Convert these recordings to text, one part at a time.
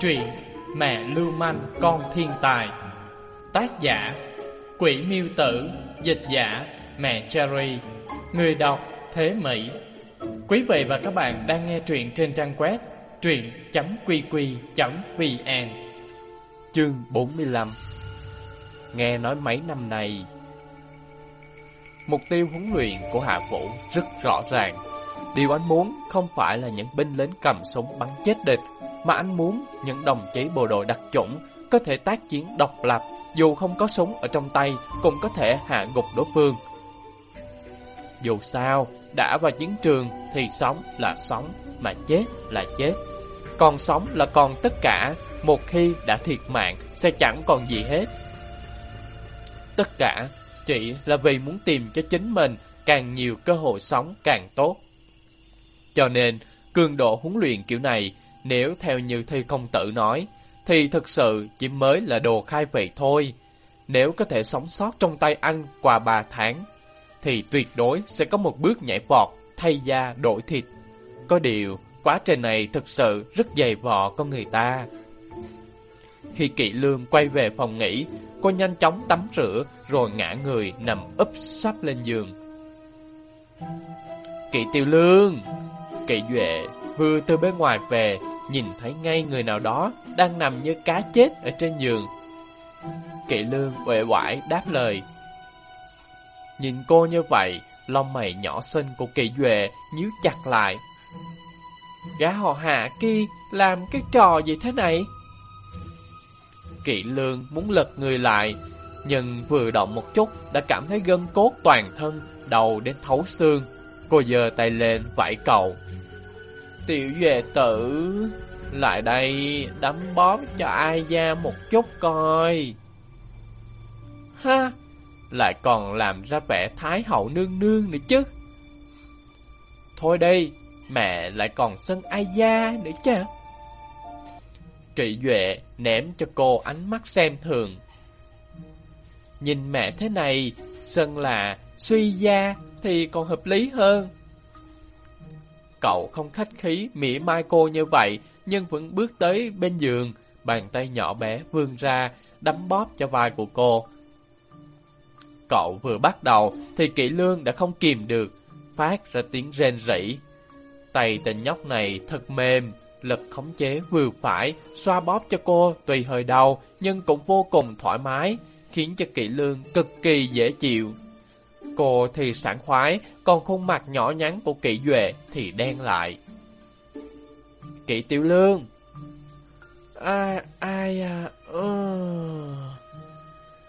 Truyện Mẹ Lưu Manh, Con Thiên Tài. Tác giả, Quỷ Miêu Tử. Dịch giả, Mẹ Cherry. Người đọc, Thế Mỹ. Quý vị và các bạn đang nghe truyện trên trang web truyện.qq.vn Chương 45 Nghe nói mấy năm nay Mục tiêu huấn luyện của Hạ Vũ rất rõ ràng. Điều anh muốn không phải là những binh lính cầm súng bắn chết địch, Mà anh muốn những đồng chí bộ đội đặc chủng Có thể tác chiến độc lập, Dù không có súng ở trong tay, Cũng có thể hạ gục đối phương. Dù sao, Đã vào chiến trường thì sống là sống, Mà chết là chết. Còn sống là còn tất cả, Một khi đã thiệt mạng Sẽ chẳng còn gì hết. Tất cả chỉ là vì muốn tìm cho chính mình càng nhiều cơ hội sống càng tốt. Cho nên, cường độ huấn luyện kiểu này, nếu theo như Thi Công Tử nói, thì thực sự chỉ mới là đồ khai vị thôi. Nếu có thể sống sót trong tay anh qua 3 tháng, thì tuyệt đối sẽ có một bước nhảy vọt, thay da đổi thịt. Có điều, quá trình này thực sự rất dày vò con người ta. Khi kỵ lương quay về phòng nghỉ, cô nhanh chóng tắm rửa rồi ngã người nằm úp sắp lên giường. Kỵ tiêu lương! Kỵ duệ vừa từ bên ngoài về, nhìn thấy ngay người nào đó đang nằm như cá chết ở trên giường. Kỵ lương uể oải đáp lời. Nhìn cô như vậy, lông mày nhỏ xinh của kỵ duệ nhíu chặt lại. Gã họ hạ kia làm cái trò gì thế này? Kỵ lương muốn lật người lại, nhưng vừa động một chút đã cảm thấy gân cốt toàn thân, đầu đến thấu xương. Cô giơ tay lên vẫy cầu. Tiểu về tử, lại đây đấm bóp cho ai ra một chút coi. Ha, lại còn làm ra vẻ thái hậu nương nương nữa chứ. Thôi đi, mẹ lại còn sân ai da nữa chứ. Kỵ Duệ ném cho cô ánh mắt xem thường. Nhìn mẹ thế này, sân là suy gia thì còn hợp lý hơn. Cậu không khách khí mỉa mai cô như vậy, nhưng vẫn bước tới bên giường, bàn tay nhỏ bé vươn ra, đấm bóp cho vai của cô. Cậu vừa bắt đầu thì kỵ lương đã không kìm được, phát ra tiếng rên rỉ. Tay tên nhóc này thật mềm, lực khống chế vừa phải, xoa bóp cho cô tùy hơi đau nhưng cũng vô cùng thoải mái, khiến cho kỵ lương cực kỳ dễ chịu. Cô thì sảng khoái, còn khuôn mặt nhỏ nhắn của kỵ duệ thì đen lại. Kỵ tiểu lương Ai, ai à, uh.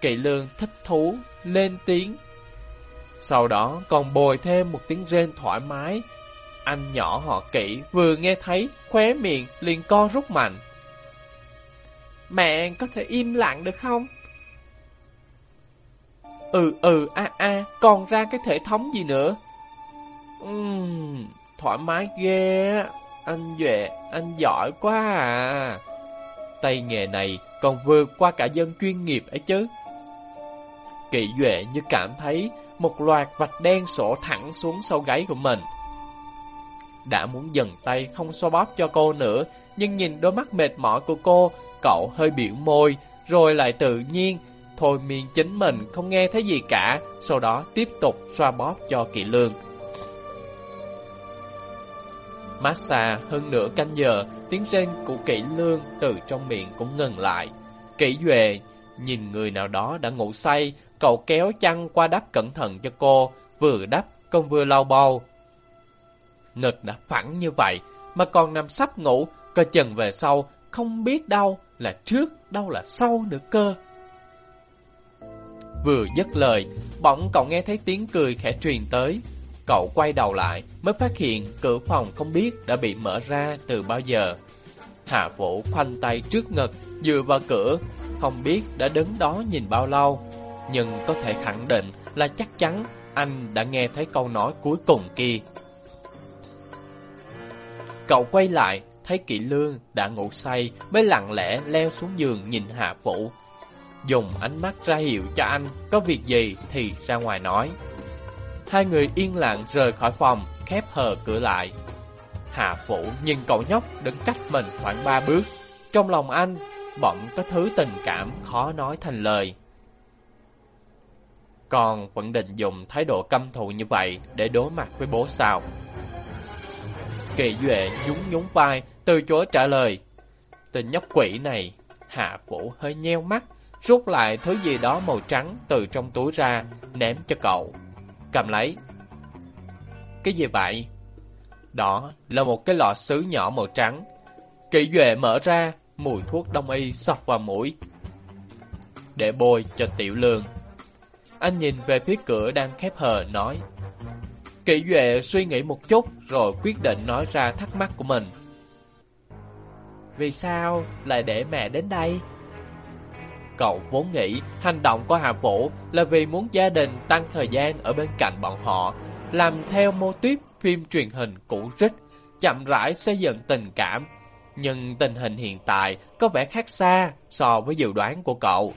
Kỵ lương thích thú, lên tiếng. Sau đó còn bồi thêm một tiếng rên thoải mái, anh nhỏ họ kỹ vừa nghe thấy khóe miệng liền co rút mạnh. Mẹ có thể im lặng được không? Ừ ừ a a còn ra cái hệ thống gì nữa? Uhm, thoải mái ghê Anh Duệ, anh giỏi quá à. Tay nghề này còn vượt qua cả dân chuyên nghiệp ấy chứ. Kỵ Duệ như cảm thấy một loạt vạch đen sổ thẳng xuống sau gáy của mình đã muốn dừng tay không xoa bóp cho cô nữa, nhưng nhìn đôi mắt mệt mỏi của cô, cậu hơi biểu môi, rồi lại tự nhiên, thôi miên chính mình không nghe thấy gì cả, sau đó tiếp tục xoa bóp cho Kỵ Lương. Massage hơn nửa canh giờ, tiếng rên của Kỵ Lương từ trong miệng cũng ngừng lại. Kỵ Duệ nhìn người nào đó đã ngủ say, cậu kéo chăn qua đắp cẩn thận cho cô, vừa đắp công vừa lau bầu, Ngực đã phẳng như vậy, mà còn nằm sắp ngủ, cơ chừng về sau, không biết đâu là trước, đâu là sau nữa cơ. Vừa dứt lời, bỗng cậu nghe thấy tiếng cười khẽ truyền tới. Cậu quay đầu lại, mới phát hiện cửa phòng không biết đã bị mở ra từ bao giờ. Hạ Vũ khoanh tay trước ngực, dựa vào cửa, không biết đã đứng đó nhìn bao lâu. Nhưng có thể khẳng định là chắc chắn anh đã nghe thấy câu nói cuối cùng kia. Cậu quay lại, thấy Kỵ Lương đã ngủ say, mới lặng lẽ leo xuống giường nhìn Hạ Vũ. Dùng ánh mắt ra hiệu cho anh có việc gì thì ra ngoài nói. Hai người yên lặng rời khỏi phòng, khép hờ cửa lại. Hà Phủ nhìn cậu nhóc đứng cách mình khoảng ba bước. Trong lòng anh, bỗng có thứ tình cảm khó nói thành lời. Con vẫn định dùng thái độ căm thù như vậy để đối mặt với bố sao? Kỳ Duệ nhún nhún vai, từ chối trả lời. Tên nhóc quỷ này, Hạ Phủ hơi nheo mắt, rút lại thứ gì đó màu trắng từ trong túi ra, ném cho cậu. Cầm lấy. Cái gì vậy? Đó là một cái lọ sứ nhỏ màu trắng. Kỵ Duệ mở ra, mùi thuốc đông y sọc vào mũi. Để bôi cho tiểu lương. Anh nhìn về phía cửa đang khép hờ nói. Kỷ Duệ suy nghĩ một chút rồi quyết định nói ra thắc mắc của mình. Vì sao lại để mẹ đến đây? Cậu vốn nghĩ hành động của Hà Vũ là vì muốn gia đình tăng thời gian ở bên cạnh bọn họ, làm theo mô típ phim truyền hình cũ rích, chậm rãi xây dựng tình cảm. Nhưng tình hình hiện tại có vẻ khác xa so với dự đoán của cậu.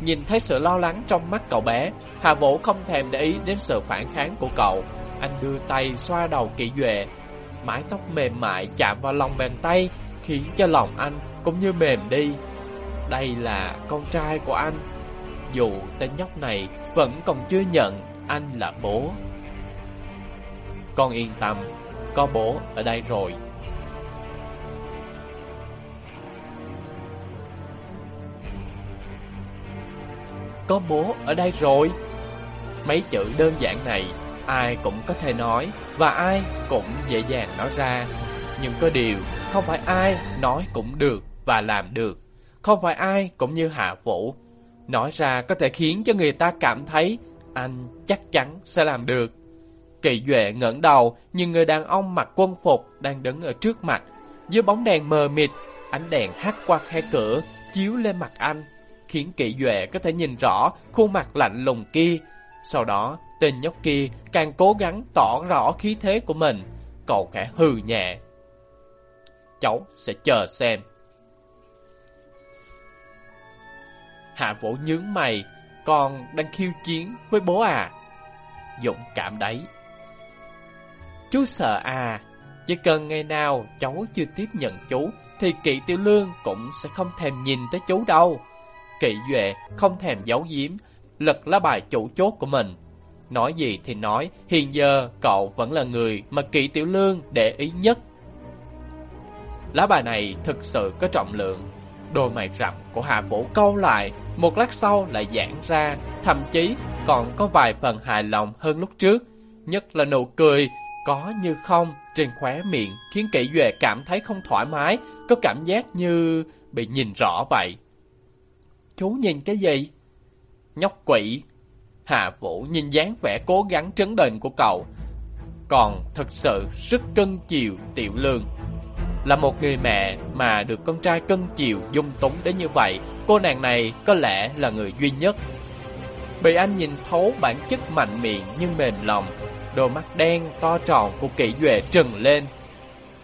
Nhìn thấy sự lo lắng trong mắt cậu bé, Hà Vũ không thèm để ý đến sự phản kháng của cậu. Anh đưa tay xoa đầu kỹ duệ. Mái tóc mềm mại chạm vào lòng bàn tay, khiến cho lòng anh cũng như mềm đi. Đây là con trai của anh. Dù tên nhóc này vẫn còn chưa nhận anh là bố. Con yên tâm, có bố ở đây rồi. có bố ở đây rồi. Mấy chữ đơn giản này, ai cũng có thể nói, và ai cũng dễ dàng nói ra. Nhưng có điều, không phải ai nói cũng được và làm được. Không phải ai cũng như Hạ Vũ. Nói ra có thể khiến cho người ta cảm thấy anh chắc chắn sẽ làm được. Kỳ Duệ ngẩng đầu, nhìn người đàn ông mặc quân phục đang đứng ở trước mặt. Dưới bóng đèn mờ mịt, ánh đèn hắt qua khe cửa, chiếu lên mặt anh khiến kỵ duệ có thể nhìn rõ khuôn mặt lạnh lùng kia. Sau đó, tên nhóc kia càng cố gắng tỏ rõ khí thế của mình. Cậu khẽ hừ nhẹ. Cháu sẽ chờ xem. Hạ Vũ nhướng mày, con đang khiêu chiến với bố à? Dũng cảm đấy. Chú sợ à, chỉ cần ngày nào cháu chưa tiếp nhận chú, thì kỵ tiểu lương cũng sẽ không thèm nhìn tới chú đâu. Kỵ Duệ không thèm giấu giếm, lật lá bài chủ chốt của mình. Nói gì thì nói, hiện giờ cậu vẫn là người mà Kỵ Tiểu Lương để ý nhất. Lá bài này thực sự có trọng lượng. Đôi mày rậm của Hạ Vũ câu lại, một lát sau lại giãn ra, thậm chí còn có vài phần hài lòng hơn lúc trước. Nhất là nụ cười, có như không trên khóe miệng khiến Kỵ Duệ cảm thấy không thoải mái, có cảm giác như bị nhìn rõ vậy. Chú nhìn cái gì? Nhóc quỷ. Hạ Vũ nhìn dáng vẻ cố gắng trấn đền của cậu. Còn thật sự rất cân chiều tiểu lương. Là một người mẹ mà được con trai cân chiều dung túng đến như vậy, cô nàng này có lẽ là người duy nhất. Bị anh nhìn thấu bản chất mạnh miệng nhưng mềm lòng, đôi mắt đen to tròn của kỷ duệ trừng lên.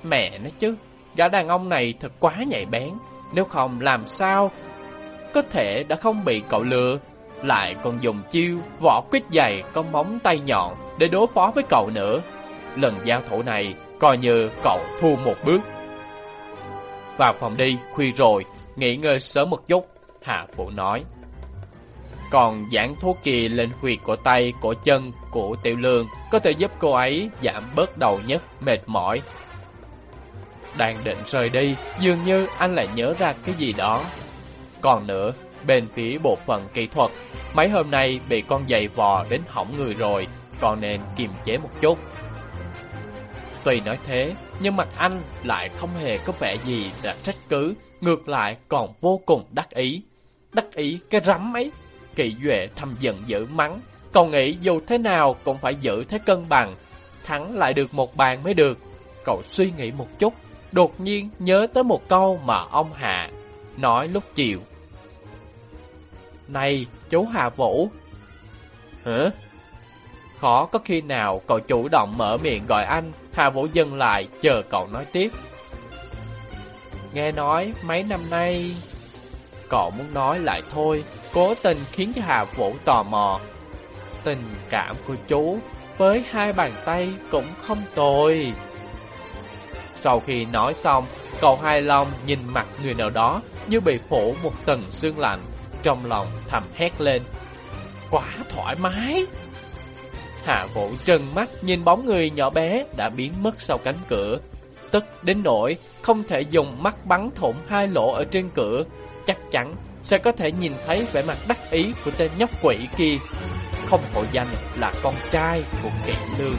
Mẹ nó chứ, gã đàn ông này thật quá nhạy bén, nếu không làm sao có thể đã không bị cậu lừa, lại còn dùng chiêu vỏ quyết dày có móng tay nhọn để đối phó với cậu nữa. Lần giao thủ này coi như cậu thua một bước. Vào phòng đi, khuya rồi, nghỉ ngơi sớm một chút, Hạ Phụ nói. Còn giảng thuốc kỳ lên huyệt của tay, của chân của tiểu lương có thể giúp cô ấy giảm bớt đầu nhất, mệt mỏi. Đang định rời đi, dường như anh lại nhớ ra cái gì đó, còn nữa, bên phía bộ phận kỹ thuật, mấy hôm nay bị con giày vò đến hỏng người rồi, còn nên kiềm chế một chút. Tuy nói thế, nhưng mặt anh lại không hề có vẻ gì là trách cứ, ngược lại còn vô cùng đắc ý. Đắc ý cái rắm ấy, kỳ duệ thầm giận dữ mắng, cậu nghĩ dù thế nào cũng phải giữ thế cân bằng, thắng lại được một bàn mới được. Cậu suy nghĩ một chút, đột nhiên nhớ tới một câu mà ông Hạ nói lúc chiều này, chú Hà Vũ. Hả? Khó có khi nào cậu chủ động mở miệng gọi anh, Hà Vũ dừng lại, chờ cậu nói tiếp. Nghe nói mấy năm nay... Cậu muốn nói lại thôi, cố tình khiến cho Hà Vũ tò mò. Tình cảm của chú với hai bàn tay cũng không tồi. Sau khi nói xong, cậu hai long nhìn mặt người nào đó như bị phủ một tầng xương lạnh, trong lòng thầm hét lên. Quá thoải mái! Hạ Vũ trừng mắt nhìn bóng người nhỏ bé đã biến mất sau cánh cửa. Tức đến nỗi không thể dùng mắt bắn thủng hai lỗ ở trên cửa, chắc chắn sẽ có thể nhìn thấy vẻ mặt đắc ý của tên nhóc quỷ kia. Không hổ danh là con trai của kỵ lương.